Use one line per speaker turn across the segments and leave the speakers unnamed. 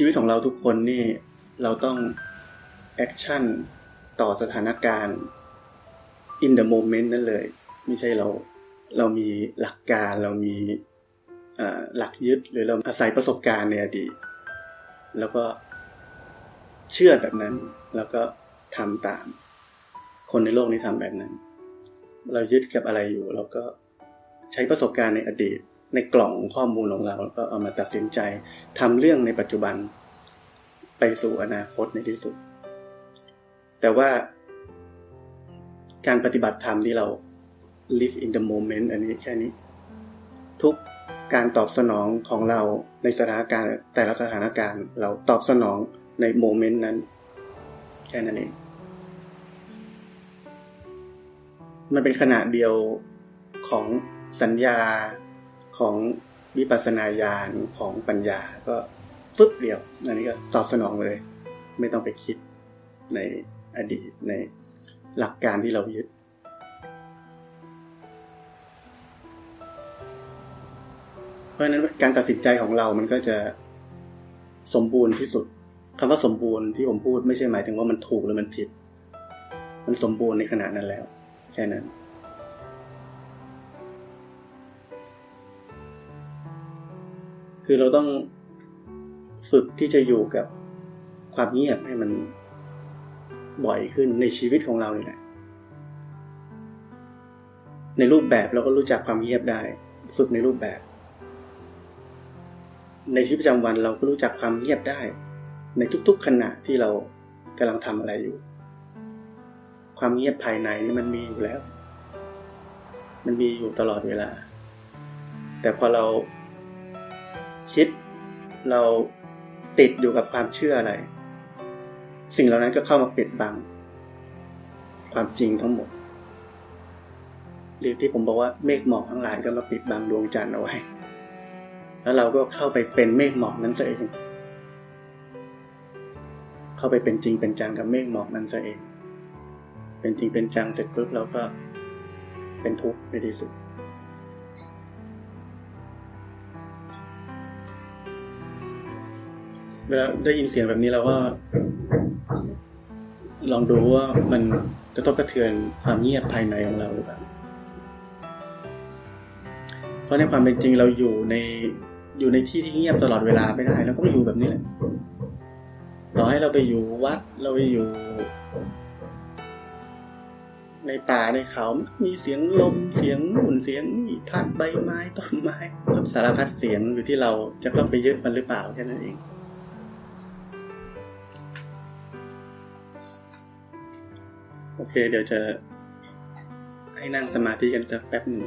ชีวิตของเราทุกคนนี่เราต้อง action ต่อสถานการณ์ in the moment นั่นเลย ไม่ใช่เราเรามีหลักการเรามีหลักยึดหรือเราอาศัยประสบการณ์ในอดีตแล้วก็เชื่อแบบนั้น แล้วก็ทำตาม คนในโลกนี้ทำแบบนั้น เรายึดกับอะไรอยู่ เราก็ใช้ประสบการณ์ในอดีต ในกล่องข้อมูลของเราแล้วก็เอามาตัดสินใจทำเรื่องในปัจจุบันไปสู่อนาคตในที่สุด แต่ว่าการปฏิบัติธรรมที่เรา live in the moment อันนี้แค่นี้ ทุกการตอบสนองของเราในสถานการณ์แต่ละสถานการณ์เราตอบสนองในโมเมนต์นั้น แค่นั้นเอง มันเป็นขนาดเดียวของสัญญา ของวิปัสสนาญาณของปัญญาก็ฟึบเดียว อันนี้ก็ตอบสนองเลย ไม่ต้องไปคิดในอดีตในหลักการที่เรายึด เพราะฉะนั้นการตัดสินใจของเรามันก็จะสมบูรณ์ที่สุดคำว่าสมบูรณ์ที่ผมพูดไม่ใช่หมายถึงว่ามันถูกหรือมันผิด มันสมบูรณ์ในขณะนั้นแล้ว แค่นั้น คือเราต้องฝึกที่จะอยู่กับความเงียบให้มันบ่อยขึ้นในชีวิตของเราเนี่ย ในรูปแบบเราก็รู้จักความเงียบได้ ฝึกในรูปแบบ ในชีวิตประจำวันเราก็รู้จักความเงียบได้ ในทุกๆขณะที่เรากำลังทำอะไรอยู่ ความเงียบภายในนี่มันมีอยู่แล้ว มันมีอยู่ตลอดเวลา แต่พอเรา คิด เราติดอยู่กับความเชื่ออะไร สิ่งเหล่านั้นก็เข้ามาปิดบัง ความจริงทั้งหมดหรือที่ผมบอกว่าเมฆหมอกทั้งหลายก็มาปิดบังดวงจันทร์เอาไว้ แล้วเราก็เข้าไปเป็นเมฆหมอกนั้นซะเอง เข้าไปเป็นจริงเป็นจังกับเมฆหมอกนั้นซะเอง เป็นจริงเป็นจังเสร็จปุ๊บเราก็เป็นทุกข์ในที่สุด เวลาได้ยินเสียงแบบนี้เราก็ ลองดูว่ามันจะต้องกระเทือนความเงียบภายในของเราหรือเปล่าเพราะในความเป็นจริงเราอยู่ในอยู่ในที่ที่เงียบตลอดเวลาไม่ได้เราต้องอยู่แบบนี้แหละต่อให้เราไปอยู่วัดเราไปอยู่ ในป่าในเขามีเสียงลมเสียงหุ่นเสียงพัดใบไม้ต้นไม้สารพัดเสียงอยู่ที่เราจะเข้าไปยึดมันหรือเปล่าแค่นั้นเอง โอเค เดี๋ยวจะ ให้นั่งสมาธิกันสักแป๊บหนึ่ง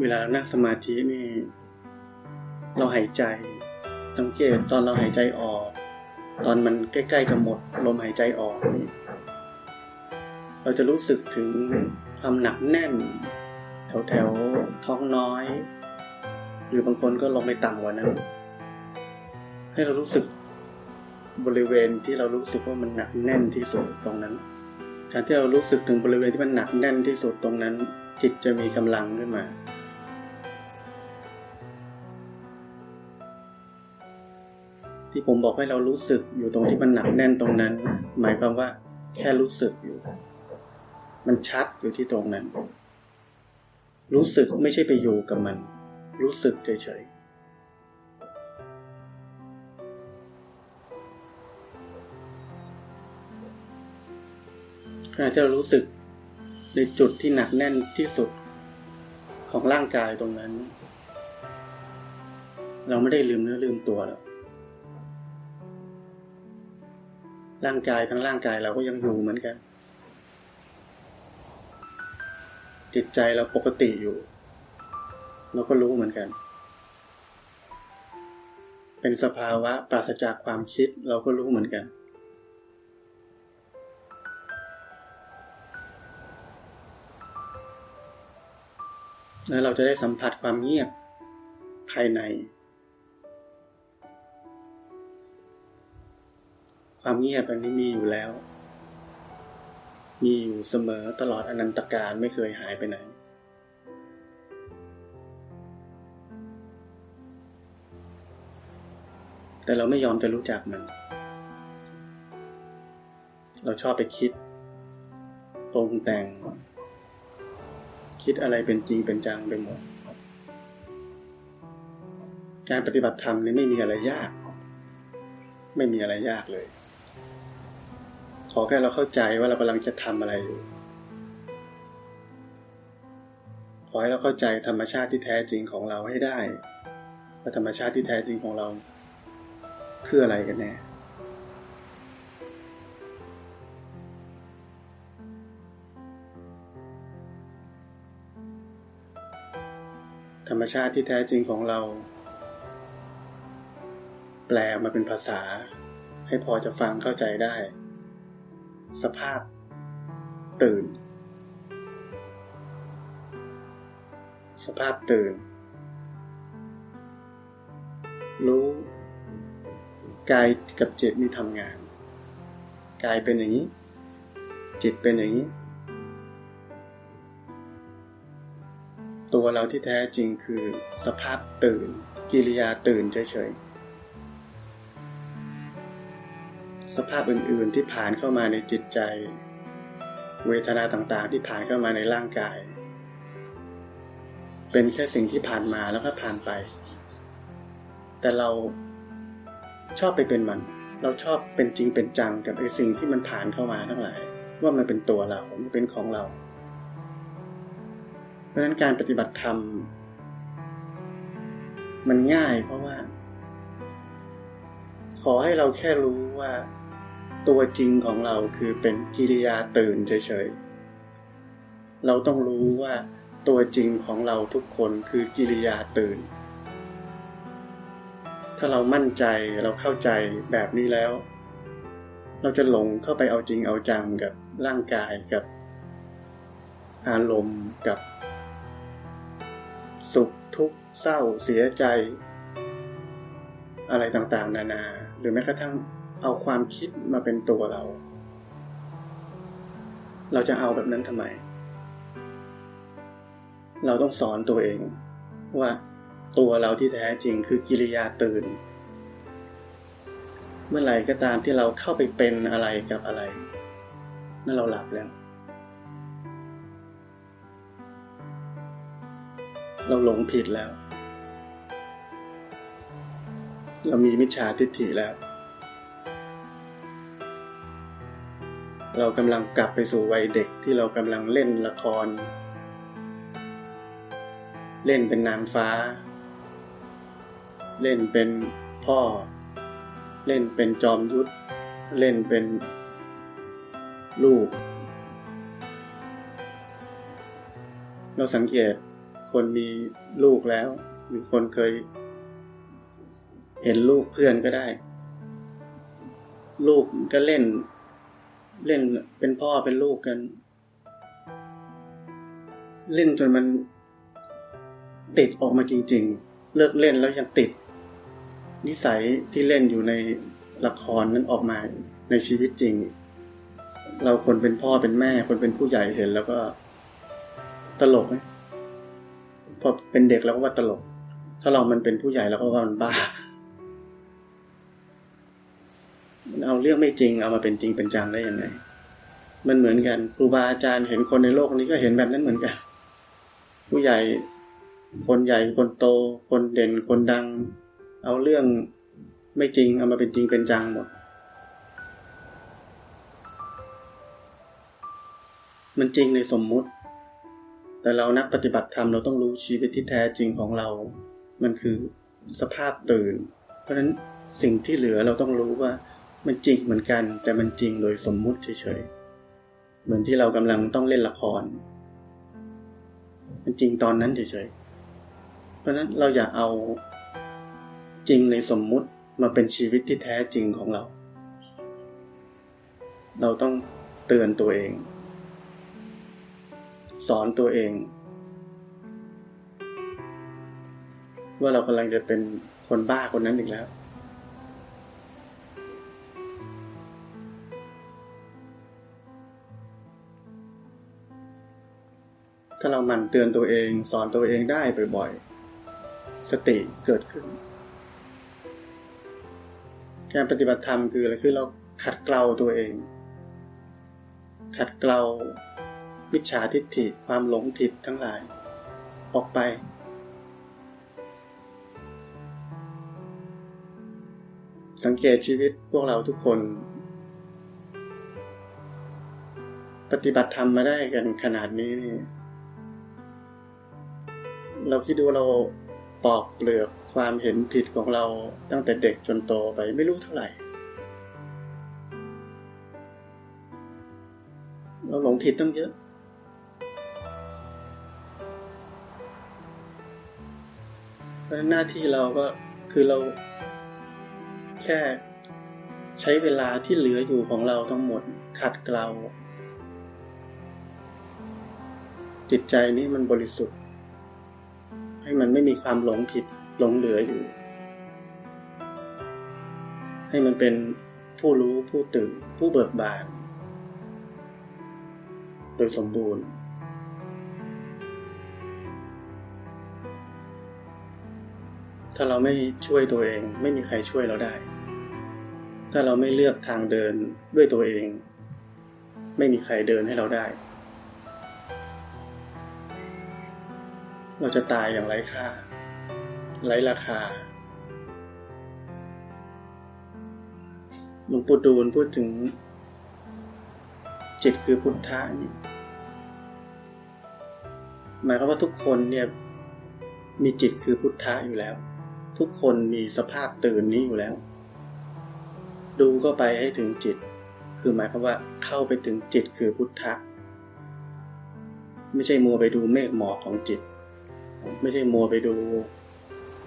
เวลานั่งสมาธินี่ เราหายใจ สังเกตตอนเราหายใจออก ตอนมันใกล้ๆจะหมดลมหายใจออกนี่เราจะรู้สึกถึงความหนักแน่น แถวๆท้องน้อย หรือบางคนก็ลงไปต่ำกว่านั้น ให้เรารู้สึกบริเวณที่เรารู้สึกว่ามันหนักแน่นที่สุดตรงนั้นการที่เรารู้สึกถึงบริเวณที่มันหนักแน่นที่สุดตรงนั้น จิตจะมีกำลังขึ้นมา ที่ผมบอกให้เรารู้สึกอยู่ตรงที่มันหนักแน่นตรงนั้น หมายความว่า แค่รู้สึกอยู่ มันชัดอยู่ที่ตรงนั้น รู้สึกไม่ใช่ไปอยู่กับมัน รู้สึกเฉยๆ ขณะที่เรารู้สึกในจุดที่หนักแน่นที่สุดของร่างกายตรงนั้น เราไม่ได้ลืมเนื้อลืมตัวหรอกร่างกายทั้งร่างกายเราก็ยังอยู่เหมือนกัน จิตใจเราปกติอยู่ เราก็รู้เหมือนกัน เป็นสภาวะปราศจากความคิดเราก็รู้เหมือนกัน และเราจะได้สัมผัสความเงียบภายใน ความเงียบอันนี้มีอยู่แล้ว มีอยู่เสมอตลอดอนันตการไม่เคยหายไปไหน แต่เราไม่ยอมจะรู้จักมัน เราชอบไปคิดปรุงแต่ง คิดอะไรเป็นจริงเป็นจังไปหมด การปฏิบัติธรรมนี่ไม่มีอะไรยาก ไม่มีอะไรยากเลย ขอแค่เราเข้าใจว่าเรากำลังจะทำอะไรอยู่ ขอให้เราเข้าใจธรรมชาติที่แท้จริงของเราให้ได้ว่าธรรมชาติที่แท้จริงของเรา คืออะไรกันแน่ ธรรมชาติที่แท้จริงของเรา แปลมาเป็นภาษา ให้พอจะฟังเข้าใจได้ สภาพ ตื่น สภาพตื่น รู้กายกับจิตมีทำงาน กายเป็นอย่างนี้ จิตเป็นอย่างนี้ ตัวเราที่แท้จริงคือสภาพตื่น กิริยาตื่นเฉยๆ สภาพอื่นๆที่ผ่านเข้ามาในจิตใจ เวทนาต่างๆ ที่ผ่านเข้ามาในร่างกาย เป็นแค่สิ่งที่ผ่านมาแล้วก็ผ่านไป แต่เราชอบไปเป็นมัน เราชอบเป็นจริงเป็นจังกับไอ้สิ่งที่มันผ่านเข้ามาทั้งหลาย ว่ามันเป็นตัวเรา มันเป็นของเรา ราะฉะนั้นการปฏิบัติธรรม มันง่ายเพราะว่า ขอให้เราแค่รู้ว่าตัวจริงของเราคือเป็นกิริยาตื่นเฉยๆ เราต้องรู้ว่าตัวจริงของเราทุกคนคือกิริยาตื่น ถ้าเรามั่นใจเราเข้าใจแบบนี้แล้ว เราจะหลงเข้าไปเอาจริงเอาจังกับร่างกายกับอารมณ์กับ สุขทุกข์เศร้าเสียใจ อะไรต่างๆ นานา หรือแม้กระทั่งเอาความคิดมาเป็นตัวเรา เราจะเอาแบบนั้นทำไม เราต้องสอนตัวเอง ว่าตัวเราที่แท้จริงคือกิริยาตื่น เมื่อไหร่ก็ตามที่เราเข้าไปเป็นอะไรกับอะไรนั่นเราหลับแล้ว เราหลงผิดแล้ว เรามีมิจฉาทิฏฐิแล้ว เรากำลังกลับไปสู่วัยเด็กที่เรากำลังเล่นละคร เล่นเป็นนางฟ้า เล่นเป็นพ่อ เล่นเป็นจอมยุทธเล่นเป็นลูก เราสังเกต คนมีลูกแล้ว หรือคนเคย เห็นลูกเพื่อนก็ได้ ลูกก็เล่น เล่นเป็นพ่อเป็นลูกกัน เล่นจนมันติดออกมาจริง ๆ เลิกเล่นแล้วยังติด นิสัยที่เล่นอยู่ในละครนั้นออกมาในชีวิตจริง เราคนเป็นพ่อเป็นแม่ คนเป็นผู้ใหญ่เห็นแล้วก็ตลกไหม อเป็นเด็กแล้วก็ว่าตลก ถ้าเรามันเป็นผู้ใหญ่แล้วก็ว่ามันบ้า มันเอาเรื่องไม่จริงเอามาเป็นจริงเป็นจังได้ยังไง มันเหมือนกันครูบาอาจารย์เห็นคนในโลกนี้ก็เห็นแบบนั้นเหมือนกัน ผู้ใหญ่ คนใหญ่คนโต คนเด่นคนดัง เอาเรื่องไม่จริงเอามาเป็นจริงเป็นจังหมดมันจริงในสมมุติ แต่เรานักปฏิบัติธรรมเราต้องรู้ชีวิตที่แท้จริงของเรา มันคือสภาพตื่น เพราะฉะนั้นสิ่งที่เหลือเราต้องรู้ว่ามันจริงเหมือนกัน แต่มันจริงโดยสมมุติเฉยๆ เหมือนที่เรากำลังต้องเล่นละคร มันจริงตอนนั้นเฉยๆ เพราะฉะนั้นเราอย่าเอาจริงในสมมุติมาเป็นชีวิตที่แท้จริงของเรา เราต้องเตือนตัวเอง สอนตัวเอง ว่าเรากำลังจะเป็นคนบ้าคนนั้นอีกแล้ว ถ้าเราหมั่นเตือนตัวเอง สอนตัวเองได้บ่อยๆ สติเกิดขึ้น การปฏิบัติธรรมคืออะไรคือเราขัดเกลาตัวเอง ขัดเกลา วิชาทิฏฐิความหลงผิดทั้งหลาย ออกไป สังเกตชีวิตพวกเราทุกคน ปฏิบัติธรรมมาได้กันขนาดนี้นี่เราคิดดูเราปอกเปลือกความเห็นผิดของเราตั้งแต่เด็กจนโตไปไม่รู้เท่าไหร่เราหลงผิดตั้งเยอะ เพราะหน้าที่เราก็คือเราแค่ใช้เวลาที่เหลืออยู่ของเราทั้งหมดขัดเกลาจิตใจนี้มันบริสุทธิ์ ให้มันไม่มีความหลงผิดหลงเหลืออยู่ ให้มันเป็นผู้รู้ผู้ตื่นผู้เบิกบาน โดยสมบูรณ์ ถ้าเราไม่ช่วยตัวเอง ไม่มีใครช่วยเราได้ ถ้าเราไม่เลือกทางเดินด้วยตัวเอง ไม่มีใครเดินให้เราได้ เราจะตายอย่างไร้ค่า ไร้ราคาหลวงปู่ดูลพูดถึง จิตคือพุทธะนี่หมายความว่าทุกคนเนี่ยมีจิตคือพุทธะอยู่แล้ว ทุกคนมีสภาพตื่นนี้อยู่แล้ว ดูเข้าไปให้ถึงจิต คือหมายความว่าเข้าไปถึงจิตคือพุทธะ ไม่ใช่มัวไปดูเมฆหมอกของจิต ไม่ใช่มัวไปดู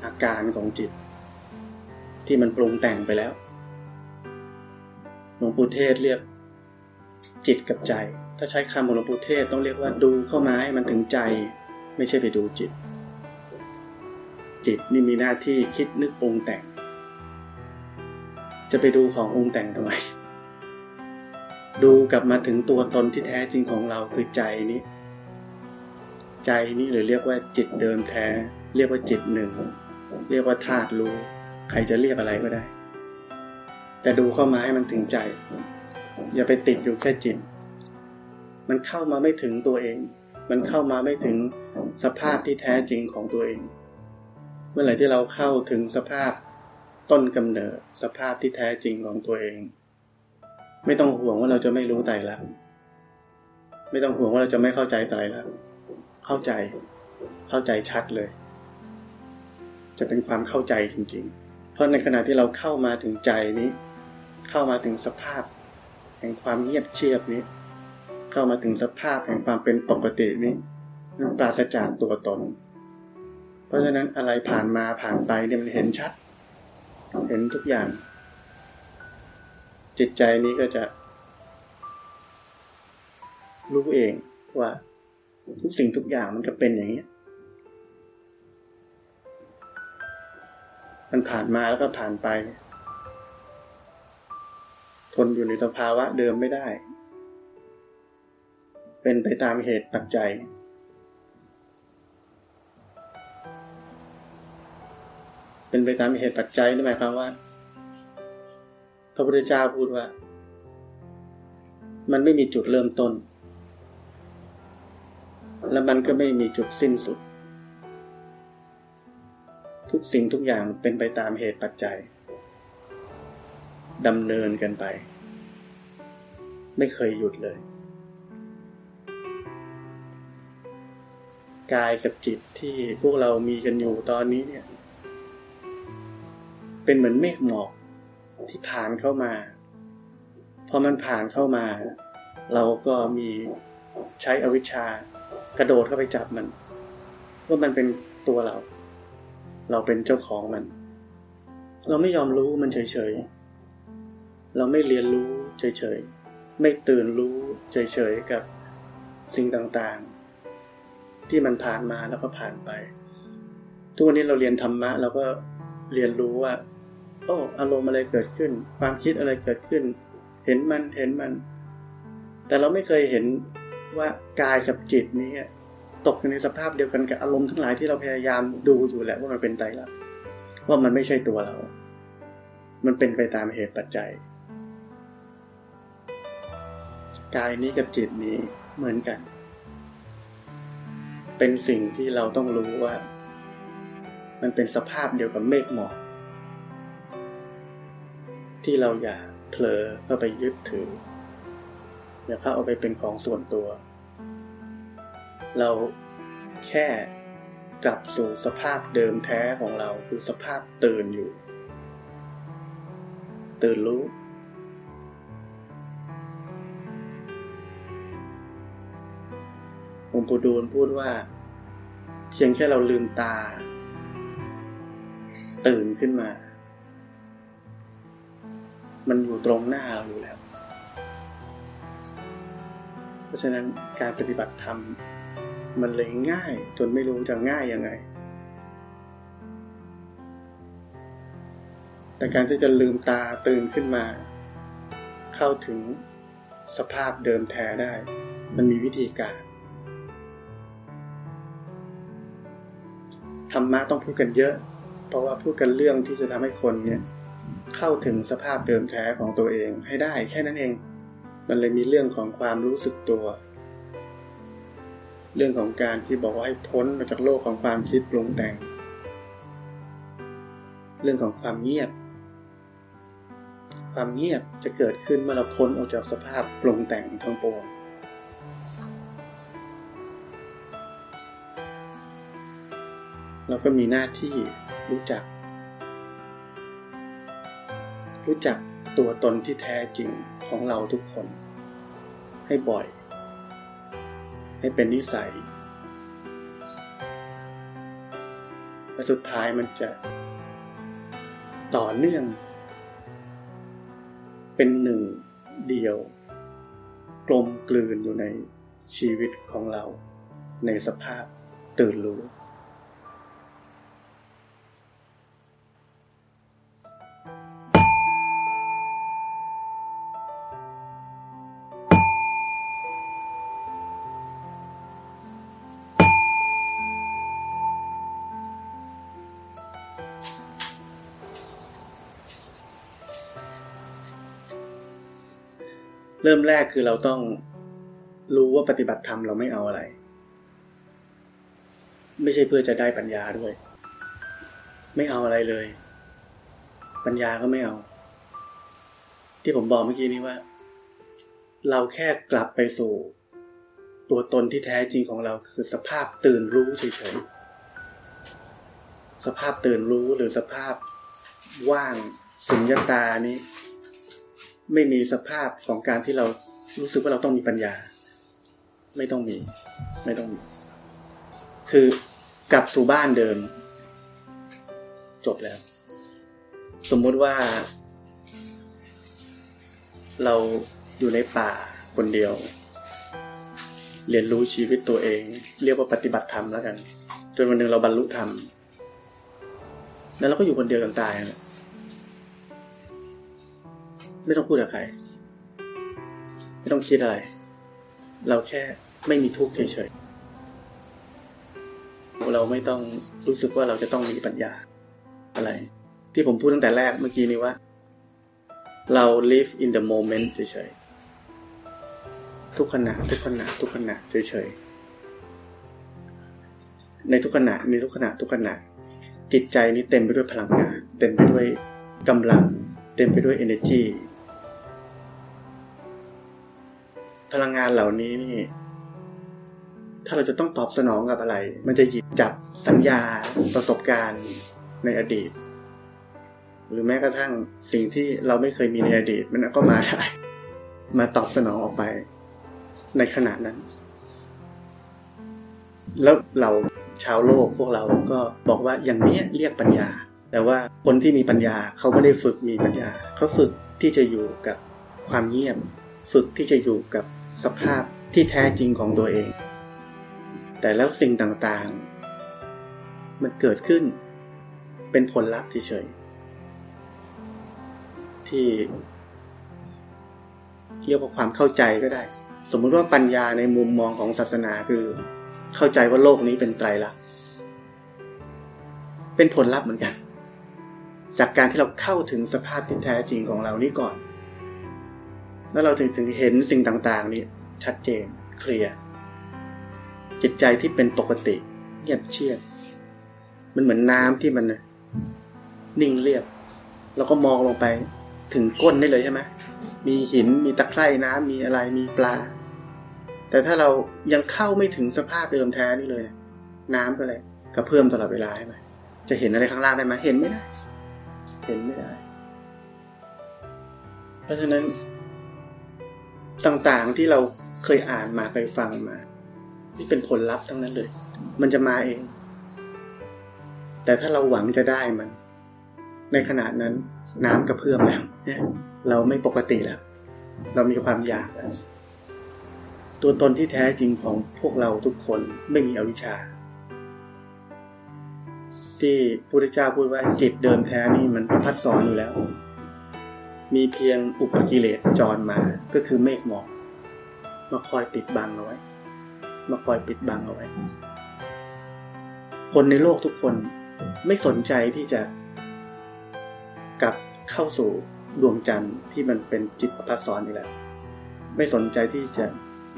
อาการของจิต ที่มันปรุงแต่งไปแล้วหลวงปู่เทศเรียกจิตกับใจ ถ้าใช้คำของหลวงปู่เทศต้องเรียกว่าดูเข้ามาให้มันถึงใจ ไม่ใช่ไปดูจิต จิตนี่มีหน้าที่คิดนึกปรุงแต่ง จะไปดูของปรุงแต่งทำไม ดูกลับมาถึงตัวตนที่แท้จริงของเราคือใจนี้ ใจนี่หรือเรียกว่าจิตเดิมแท้ เรียกว่าจิตหนึ่ง เรียกว่าธาตุรู้ ใครจะเรียกอะไรก็ได้ แต่ดูเข้ามาให้มันถึงใจ อย่าไปติดอยู่แค่จิต มันเข้ามาไม่ถึงตัวเอง มันเข้ามาไม่ถึงสภาพที่แท้จริงของตัวเอง เมื่อไหร่ที่เราเข้าถึงสภาพต้นกำเนิดสภาพที่แท้จริงของตัวเอง ไม่ต้องห่วงว่าเราจะไม่รู้ไตรลักษณ์ไม่ต้องห่วงว่าเราจะไม่เข้าใจไตรลักษณ์เข้าใจเข้าใจชัดเลย จะเป็นความเข้าใจจริง ๆ เพราะในขณะที่เราเข้ามาถึงใจนี้ เข้ามาถึงสภาพ แห่งความเงียบเชียบนี้ เข้ามาถึงสภาพแห่งความเป็นปกตินี้มันปราศจากตัวตน เพราะฉะนั้นอะไรผ่านมาผ่านไปเนี่ยมันเห็นชัด เห็นทุกอย่าง จิตใจนี้ก็จะ รู้เองว่าทุกสิ่งทุกอย่างมันก็เป็นอย่างนี้มันผ่านมาแล้วก็ผ่านไป ทนอยู่ในสภาวะเดิมไม่ได้ เป็นไปตามเหตุปัจจัย เป็นไปตามเหตุปัจจัยนั่นหมายความว่า พระพุทธเจ้าพูดว่า มันไม่มีจุดเริ่มต้น และมันก็ไม่มีจุดสิ้นสุด ทุกสิ่งทุกอย่างเป็นไปตามเหตุปัจจัยดำเนินกันไป ไม่เคยหยุดเลย กายกับจิตที่พวกเรามีกันอยู่ตอนนี้เนี่ย เป็นเหมือนเมฆหมอกที่ผ่านเข้ามา พอมันผ่านเข้ามา เราก็มีใช้อวิชชากระโดดเข้าไปจับมันว่ามันเป็นตัวเรา เราเป็นเจ้าของมัน เราไม่ยอมรู้มันเฉยๆ เราไม่เรียนรู้เฉยๆ ไม่ตื่นรู้เฉยๆ กับสิ่งต่างๆ ที่มันผ่านมาแล้วก็ผ่านไป ทุกวันนี้เราเรียนธรรมะเราก็ เรียนรู้ว่า โอ้ อารมณ์อะไรเกิดขึ้น ความคิดอะไรเกิดขึ้น เห็นมันเห็นมัน แต่เราไม่เคยเห็นว่ากายกับจิตนี้ตกอยู่ในสภาพเดียวกันกับอารมณ์ทั้งหลายที่เราพยายามดูอยู่แหละว่ามันเป็นไตรลักษณ์ว่ามันไม่ใช่ตัวเรา มันเป็นไปตามเหตุปัจจัย กายนี้กับจิตนี้เหมือนกัน เป็นสิ่งที่เราต้องรู้ว่า มันเป็นสภาพเดียวกับเมฆหมอกที่เราอย่าเผลอเข้าไปยึดถืออย่าเข้าเอาไปเป็นของส่วนตัว เราแค่กลับสู่สภาพเดิมแท้ของเราคือสภาพตื่นอยู่ ตื่นรู้หลวงปู่ดูลพูดว่าเพียงแค่เราลืมตา ตื่นขึ้นมา มันอยู่ตรงหน้าเราอยู่แล้ว เพราะฉะนั้นการปฏิบัติธรรมมันเลยง่าย จนไม่รู้จะง่ายยังไง แต่การที่จะลืมตาตื่นขึ้นมา เข้าถึงสภาพเดิมแท้ได้ มันมีวิธีการ ธรรมะต้องพูดกันเยอะ เพราะว่าพูดกันเรื่องที่จะทำให้คนเนี่ยเข้าถึงสภาพเดิมแท้ของตัวเองให้ได้แค่นั้นเอง มันเลยมีเรื่องของความรู้สึกตัว เรื่องของการที่บอกว่าให้พ้นมาจากโลกของความคิดปรุงแต่ง เรื่องของความเงียบ ความเงียบจะเกิดขึ้นเมื่อเราพ้นออกจากสภาพปรุงแต่งทั้งปวงเราก็มีหน้าที่ รู้จัก รู้จักตัวตนที่แท้จริงของเราทุกคน ให้บ่อย ให้เป็นนิสัยและสุดท้ายมันจะต่อเนื่อง เป็นหนึ่งเดียว กลมกลืนอยู่ในชีวิตของเรา ในสภาพตื่นรู้ เริ่มแรกคือเราต้องรู้ว่าปฏิบัติธรรมเราไม่เอาอะไร ไม่ใช่เพื่อจะได้ปัญญาด้วย ไม่เอาอะไรเลย ปัญญาก็ไม่เอา ที่ผมบอกเมื่อกี้นี้ว่า เราแค่กลับไปสู่ ตัวตนที่แท้จริงของเราคือสภาพตื่นรู้เฉยๆสภาพตื่นรู้หรือสภาพว่างสุญญตานี้ ไม่มีสภาพของการที่เรารู้สึกว่าเราต้องมีปัญญา ไม่ต้องมี ไม่ต้องมี คือกลับสู่บ้านเดิม จบแล้ว สมมุติว่า เราอยู่ในป่าคนเดียว เรียนรู้ชีวิตตัวเอง เรียกว่าปฏิบัติธรรมแล้วกัน จนวันหนึ่งเราบรรลุธรรม แล้วเราก็อยู่คนเดียวจนตายนะ ไม่ต้องพูดกับใคร ไม่ต้องคิดอะไร เราแค่ไม่มีทุกข์เฉยๆเราไม่ต้องรู้สึกว่าเราจะต้องมีปัญญาอะไร ที่ผมพูดตั้งแต่แรกเมื่อกี้นี้ว่า เรา live in the moment เฉยๆทุกขณะทุกขณะทุกขณะเฉยๆในทุกขณะในทุกขณะทุกขณะ จิตใจนี้เต็มไปด้วยพลังงาน เต็มไปด้วยกำลัง เต็มไปด้วย energy พลังงานเหล่านี้นี่ ถ้าเราจะต้องตอบสนองกับอะไร มันจะหยิบจับสัญญาประสบการณ์ในอดีต หรือแม้กระทั่งสิ่งที่เราไม่เคยมีในอดีต มันก็มาได้มาตอบสนองออกไป ในขณะนั้น แล้วเราชาวโลกพวกเราก็บอกว่าอย่างนี้เรียกปัญญา แต่ว่าคนที่มีปัญญาเขาไม่ได้ฝึกมีปัญญา เขาฝึกที่จะอยู่กับความเงียบ ฝึกที่จะอยู่กับ สภาพที่แท้จริงของตัวเอง แต่แล้วสิ่งต่างๆ มันเกิดขึ้นเป็นผลลัพธ์เฉยๆที่ เรียกว่าความเข้าใจก็ได้ สมมุติว่าปัญญาในมุมมองของศาสนาคือ เข้าใจว่าโลกนี้เป็นไตรลักษณ์เป็นผลลัพธ์เหมือนกันจจากการที่เราเข้าถึงสภาพที่แท้จริงของเรานี่ก่อน แล้วเราถึงถึงเห็นสิ่งต่างๆ นี่ชัดเจนเคลียร์จิตใจที่เป็นปกติ เงียบเชียบมันเหมือนน้ำที่มันนิ่งเรียบ แล้วก็มองลงไปถึงก้นได้เลยใช่ไหมมีหินมีตะไคร่น้ำมีอะไรมีปลา แต่ถ้าเรายังเข้าไม่ถึงสภาพเดิมแท้นี่เลย น้ำก็เลยกระเพื่อมตลอดเวลาใช่ไหมจะเห็นอะไรข้างล่างได้ไหมเห็นไม่ได้ เห็นไม่ได้ เพราะฉะนั้น ต่างๆที่เราเคยอ่านมาเคยฟังมาที่เป็นผลลัพธ์ทั้งนั้นเลย มันจะมาเอง แต่ถ้าเราหวังจะได้มัน ในขนาดนั้นน้ำกระเพื่อมแล้วเนี่ยเราไม่ปกติแล้ว เรามีความอยากแล้วตัวตนที่แท้จริงของพวกเราทุกคนไม่มีอวิชชา ที่พุทธเจ้าพูดว่าจิตเดิมแท้นี่มันพัดสอนอยู่แล้ว มีเพียงอุปกิเลสจรมาก็คือเมฆหมอกมาคอยปิดบังเอาไว้ มาคอยปิดบังเอาไว้ คนในโลกทุกคนไม่สนใจที่จะกลับเข้าสู่ดวงจันทร์ที่มันเป็นจิตประพัดสอนอยู่แล้ว ไม่สนใจที่จะ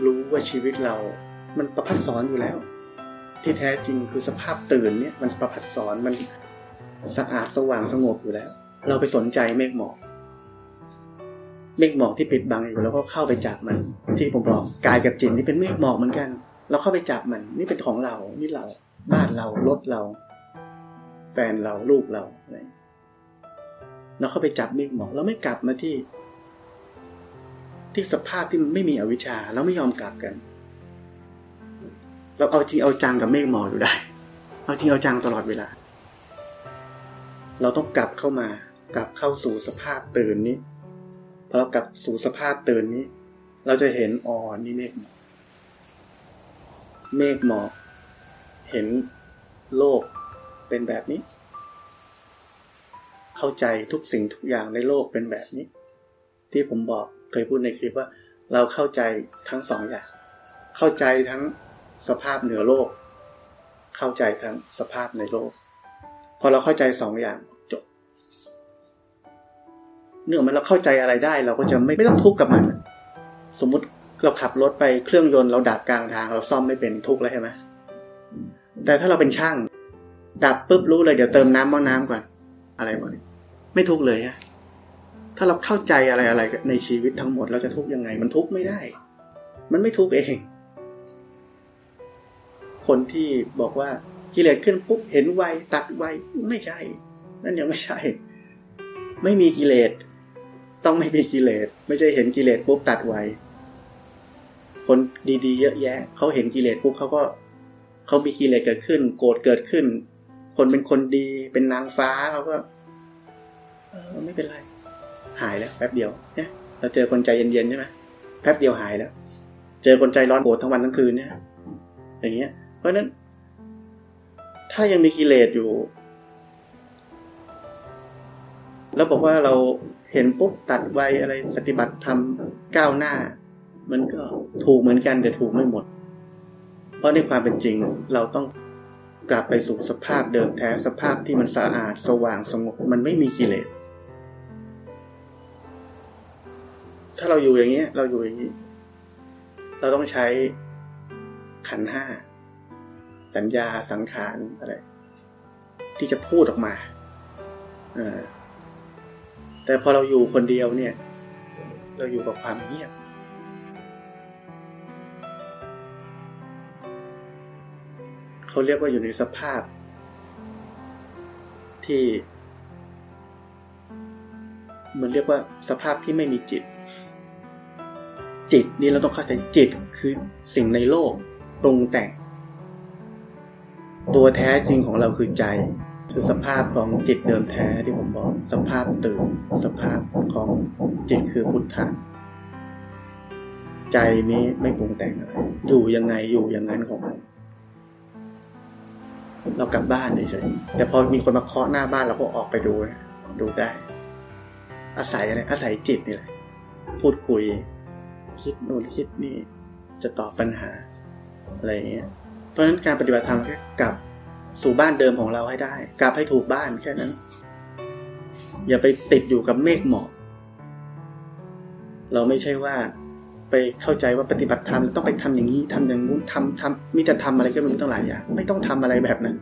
รู้ว่าชีวิตเรา มันประพัดสอนอยู่แล้ว ที่แท้จริงคือสภาพตื่นเนี่ย มันประพัดสอนมันสะอาดสว่างสงบอยู่แล้ว เราไปสนใจเมฆหมอก เมฆหมอกที่ปิดบังอยู่แล้วก็เข้าไปจับมัน ที่ผมบอกกายกับจิตนี่เป็นเมฆหมอกเหมือนกัน เราเข้าไปจับมันนี่เป็นของเรา นี่เราบ้านเรารถเรา แฟนเราลูกเราเราเข้าไปจับเมฆหมอกเราไม่กลับมาที่ ที่สภาพที่มันไม่มีอวิชชาเราไม่ยอมกลับกัน เราเอาจริงเอาจังกับเมฆหมอกอยู่ได้ เอาจริงเอาจังตลอดเวลา เราต้องกลับเข้ามากลับเข้าสู่สภาพตื่นนี้ พอเรากลับสู่สภาพตื่นนี้ เราจะเห็นอ๋อนี่เมฆหมอกเมฆหมอกเห็นโลกเป็นแบบนี้ เข้าใจทุกสิ่งทุกอย่างในโลกเป็นแบบนี้ ที่ผมบอกเคยพูดในคลิปว่า เราเข้าใจทั้งสองอย่าง เข้าใจทั้งสภาพเหนือโลก เข้าใจทั้งสภาพในโลก พอเราเข้าใจสองอย่าง เนื่องมันเราเข้าใจอะไรได้ เราก็จะไม่ไม่ต้องทุกข์กับมัน สมมุติเราขับรถไปเครื่องยนต์เราดับกลางทาง เราซ่อมไม่เป็นทุกข์แล้วใช่ไหมแต่ถ้าเราเป็นช่าง ดับปุ๊บรู้เลยเดี๋ยวเติมน้ำมอน้ำก่อนอะไรหมดไม่ทุกข์เลยฮะถ้าเราเข้าใจอะไรอะไรในชีวิตทั้งหมด เราจะทุกข์ยังไง มันทุกข์ไม่ได้ มันไม่ทุกข์เอง คนที่บอกว่ากิเลสขึ้นปุ๊บเห็นไวตัดไวไม่ใช่ นั่นยังไม่ใช่ ไม่มีกิเลส ต้องไม่มีกิเลสไม่ใช่เห็นกิเลสปุ๊บตัดไวคนดีๆ เยอะแยะเขาเห็นกิเลสปุ๊บเขาก็เขามีกิเลสเกิดขึ้น โกรธเกิดขึ้น คนเป็นคนดีเป็นนางฟ้าเขาก็ เออไม่เป็นไร หายแล้วแป๊บเดียวเนี่ยเราเจอคนใจเย็นๆใช่ไหมแป๊บเดียวหายแล้ว เจอคนใจร้อนโกรธทั้งวันทั้งคืนเนี่ย อย่างเงี้ย เพราะนั้น ถ้ายังมีกิเลสอยู่ แล้วบอกว่าเรา เห็นปุ๊บตัดไวอะไรปฏิบัติทำก้าวหน้า มันก็ถูกเหมือนกันแต่ถูกไม่หมด เพราะในความเป็นจริงเราต้องกลับไปสู่สภาพเดิมแท้สภาพที่มันสะอาดสว่างสงบมันไม่มีกิเลส ถ้าเราอยู่อย่างเงี้เราอยู่อย่างนี้ เราต้องใช้ขันห้า สัญญาสังขารอะไร ที่จะพูดออกมา เออ แต่พอเราอยู่คนเดียวเนี่ย เราอยู่กับความเงียบ เขาเรียกว่าอยู่ในสภาพ ที่มันเรียกว่าสภาพที่ไม่มีจิต จิตนี่เราต้องเข้าใจจิตคือสิ่งในโลกปรุงแต่ง ตัวแท้จริงของเราคือใจ คือสภาพของจิตเดิมแท้ที่ผมบอก สภาพตื่น สภาพของจิตคือพุทธะใจนี้ไม่ปรุงแต่งอะไร อยู่ยังไงอยู่อย่างนั้นของมันเรากลับบ้านเฉยๆแต่พอมีคนมาเคาะหน้าบ้านเราก็ออกไปดูดูได้ อาศัยอะไรอาศัยจิตนี่แหละ พูดคุย คิดโน่นคิดนี่จะตอบปัญหาอะไรอย่างเงี้ย เพราะฉะนั้นการปฏิบัติธรรมแค่กลับ สู่บ้านเดิมของเราให้ได้ กลับให้ถูกบ้านแค่นั้น อย่าไปติดอยู่กับเมฆหมอกเราไม่ใช่ว่าไปเข้าใจว่าปฏิบัติธรรมต้องไปทำอย่างนี้ทำอย่างนู้นทำทำมีแต่ทำอะไรก็ไม่รู้ตั้งหลายอย่างไม่ต้องทำอะไรแบบนั้น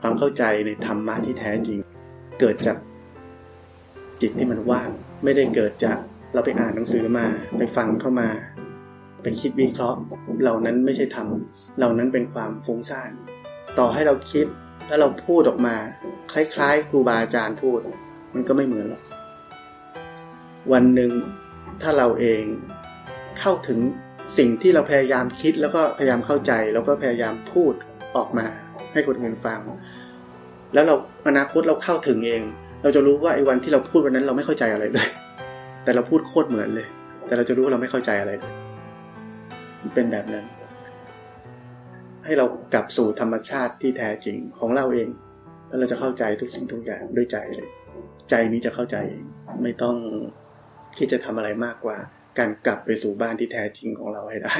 ความเข้าใจในธรรมะที่แท้จริง เกิดจากจิตที่มันว่าง ไม่ได้เกิดจากเราไปอ่านหนังสือมา ไปฟังเข้ามา ไปคิดวิเคราะห์เหล่านั้นไม่ใช่ธรรมเหล่านั้นเป็นความฟุ้งซ่านต่อให้เราคิดแล้วเราพูดออกมา คล้ายๆ ครูบาอาจารย์พูด มันก็ไม่เหมือนหรอกวันหนึ่งถ้าเราเองเข้าถึงสิ่งที่เราพยายามคิดแล้วก็พยายามเข้าใจ แล้วก็พยายามพูดออกมา ให้คนอื่นฟัง แล้วเราอนาคตเราเข้าถึงเอง เราจะรู้ว่าไอ้วันที่เราพูดวันนั้นเราไม่เข้าใจอะไรเลย แต่เราพูดโคตรเหมือนเลย แต่เราจะรู้ว่าเราไม่เข้าใจอะไรเลย เป็นแบบนั้น ให้เรากลับสู่ธรรมชาติที่แท้จริงของเราเอง แล้วเราจะเข้าใจทุกสิ่งทุกอย่างด้วยใจเลย ใจนี้จะเข้าใจไม่ต้องคิดจะทำอะไรมากกว่า การกลับไปสู่บ้านที่แท้จริงของเราให้ได้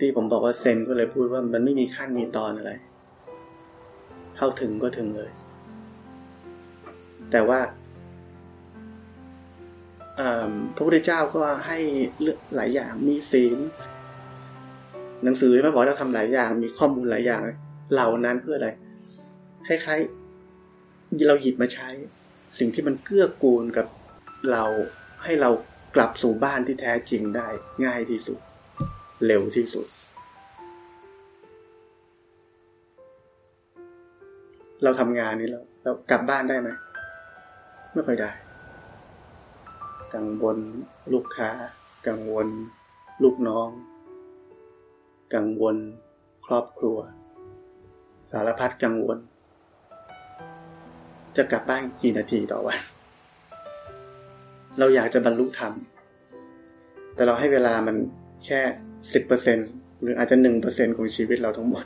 ที่ผมบอกว่าเซนก็เลยพูดว่ามันไม่มีขั้นมีตอนอะไร เข้าถึงก็ถึงเลย แต่ว่า พระพุทธเจ้าก็ให้หลายอย่างมีศีล หนังสือพระบอกเราทำหลายอย่าง มีข้อมูลหลายอย่าง เหล่านั้นเพื่ออะไรคล้ายๆเราหยิบมาใช้ สิ่งที่มันเกื้อกูลกับเราให้เรากลับสู่บ้านที่แท้จริงได้ง่ายที่สุด เร็วที่สุด เราทำงานนี้เราเรากลับบ้านได้ไหมไม่ค่อยได้ กังวล ลูกค้า กังวล ลูกน้อง กังวล ครอบครัว สารพัดกังวล จะกลับบ้านกี่นาทีต่อวัน เราอยากจะบรรลุธรรม แต่เราให้เวลามันแค่สิบเปอร์เซ็นหรืออาจจะหนึ่งเปอร์เซ็นของชีวิตเราทั้งหมด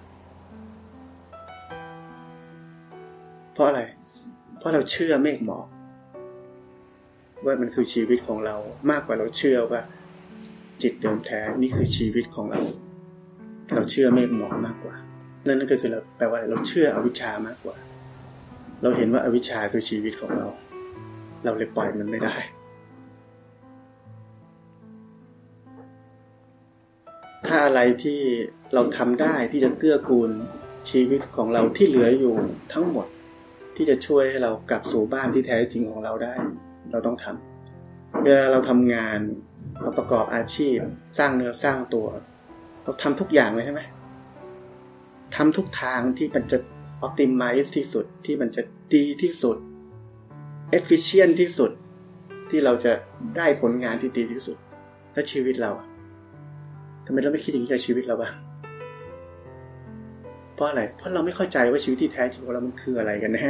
เพราะอะไร เพราะเราเชื่อเมฆหมอก ว่ามันคือชีวิตของเรามากกว่าเราเชื่อว่า จิตเดิมแท้นี่คือชีวิตของเรา เราเชื่อเมฆหมอกมากกว่า นั่นก็คือเราแปลว่าเราเชื่ออวิชามากกว่า เราเห็นว่าอวิชาคือชีวิตของเรา เราเลยปล่อยมันไม่ได้ ถ้าอะไรที่เราทำได้ที่จะเกื้อกูลชีวิตของเราที่เหลืออยู่ทั้งหมดที่จะช่วยให้เรากลับสู่บ้านที่แท้จริงของเราได้ เราต้องทำเวลาเราทำงานเราประกอบอาชีพ สร้างเนื้อสร้างตัว เราทำทุกอย่างเลยใช่ไหมทำทุกทางที่มันจะ optimize ที่สุดที่มันจะดีที่สุด efficient ที่สุดที่เราจะได้ผลงานที่ดีที่สุด และชีวิตเราทำไมเราไม่คิดอย่างนี้กับชีวิตเราบ้างเพราะอะไร เพราะเราไม่เข้าใจว่าชีวิตที่แท้จริงของเรามันคืออะไรกันแน่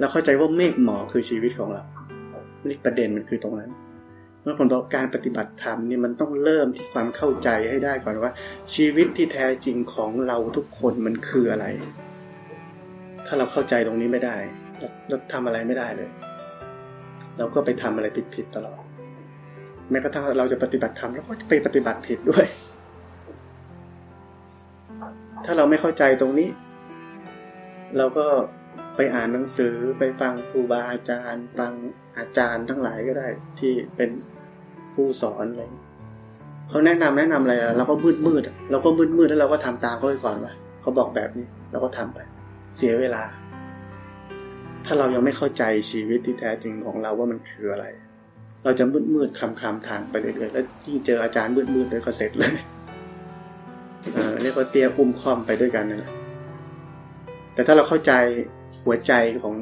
เราเข้าใจว่าเมฆหมอกคือชีวิตของเรา นี่ประเด็นมันคือตรงนั้น เมื่อผลต่อการปฏิบัติธรรมนี่มันต้องเริ่มที่ความเข้าใจให้ได้ก่อนว่า ชีวิตที่แท้จริงของเราทุกคนมันคืออะไร ถ้าเราเข้าใจตรงนี้ไม่ได้เราทำอะไรไม่ได้เลย เราก็ไปทำอะไรผิดๆตลอด แม้กระทั่งเราจะปฏิบัติธรรมเราก็ไปปฏิบัติผิดด้วย ถ้าเราไม่เข้าใจตรงนี้ เราก็ ไปอ่านหนังสือไปฟังครูบาอาจารย์ ฟังอาจารย์ทั้งหลายก็ได้ ที่เป็นผู้สอนอะไรเขาแนะนำแนะนำอะไรเราก็มืดมืดเราก็มืดมืดแล้วเราก็ทำตามเขาไปก่อนว่าเขาบอกแบบนี้เราก็ทำไป เสียเวลา ถ้าเรายังไม่เข้าใจชีวิตที่แท้จริงของเราว่ามันคืออะไร เราจะมืดมืดคำคำทางไปเรื่อยๆแล้วยิ่งเจออาจารย์มืดมืดเลยก็เสร็จเลยเออเรียกว่าเตี้ยอุ้มคอมไปด้วยกันนั่นแหละ แต่ถ้าเราเข้าใจหัวใจของ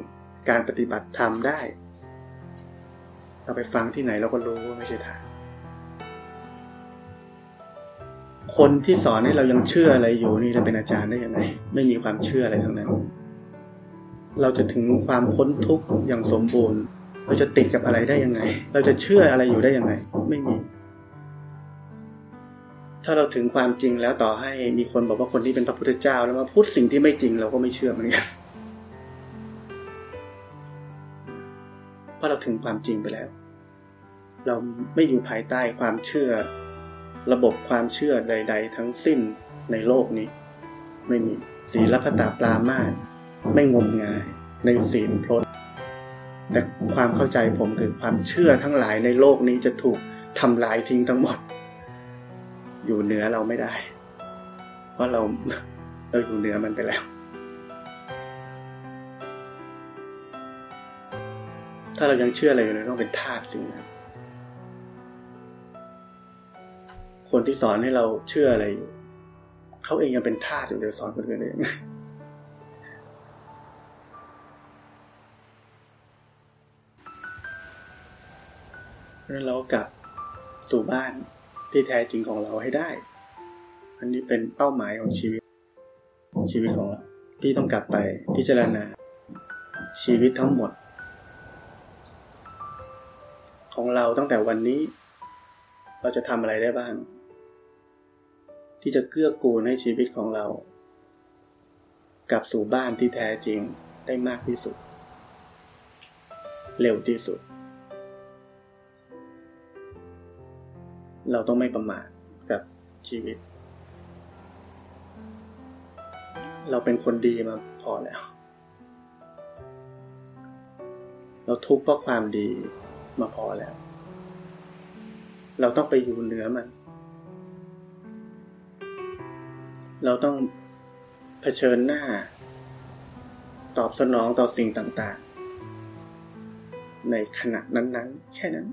การปฏิบัติธรรมได้ เราไปฟังที่ไหนเราก็รู้ว่าไม่ใช่ทางคนที่สอนให้เรายังเชื่ออะไรอยู่นี่จะเป็นอาจารย์ได้ยังไง ไม่มีความเชื่ออะไรทั้งนั้น เราจะถึงความพ้นทุกข์อย่างสมบูรณ์ เราจะติดกับอะไรได้ยังไง เราจะเชื่ออะไรอยู่ได้ยังไง ไม่มี ถ้าเราถึงความจริงแล้วต่อให้มีคนบอกว่าคนที่เป็นพระพุทธเจ้า แล้วมาพูดสิ่งที่ไม่จริงเราก็ไม่เชื่อเหมือนกันเพราะเราถึงความจริงไปแล้ว เราไม่อยู่ภายใต้ความเชื่อ ระบบความเชื่อใด ๆ ทั้งสิ้นในโลกนี้ ไม่มีศีลพัตตาปรามาสไม่งมงายในศีลพรตแต่ความเข้าใจผมคือความเชื่อทั้งหลายในโลกนี้จะถูกทำลายทิ้งทั้งหมด อยู่เหนือเราไม่ได้ เพราะเราเราอยู่เหนือมันไปแล้ว ถ้าเรายังเชื่ออะไรอยู่เราต้องเป็นทาสสิ่งนั้นคนที่สอนให้เราเชื่ออะไรอยู่เขาเองยังเป็นทาสอยู่เดี๋ยวสอนคนอื่นได้ยังไงแล้วเรากลับสู่บ้าน ที่แท้จริงของเราให้ได้ อันนี้เป็นเป้าหมายของชีวิต ชีวิตของเราที่ต้องกลับไปพิจารณา ชีวิตทั้งหมด ของเราตั้งแต่วันนี้ เราจะทำอะไรได้บ้าง ที่จะเกื้อกูลให้ชีวิตของเรา กลับสู่บ้านที่แท้จริงได้มากที่สุด เร็วที่สุด เราต้องไม่ประมาทกับชีวิต เราเป็นคนดีมาพอแล้ว เราทุกข์เพราะความดีมาพอแล้ว เราต้องไปอยู่เหนือมัน เราต้องเผชิญหน้า ตอบสนองต่อสิ่งต่างๆ ในขณะนั้นๆ แค่นั้น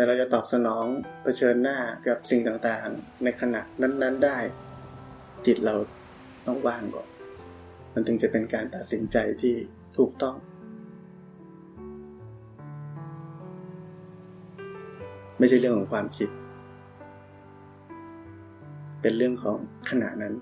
แต่เราจะตอบสนองเผชิญหน้ากับสิ่งต่างๆ ในขณะนั้น ๆได้ จิตเราต้องว่างก่อน มันถึงจะเป็นการตัดสินใจที่ถูกต้อง ไม่ใช่เรื่องของความคิด เป็นเรื่องของขณะนั้น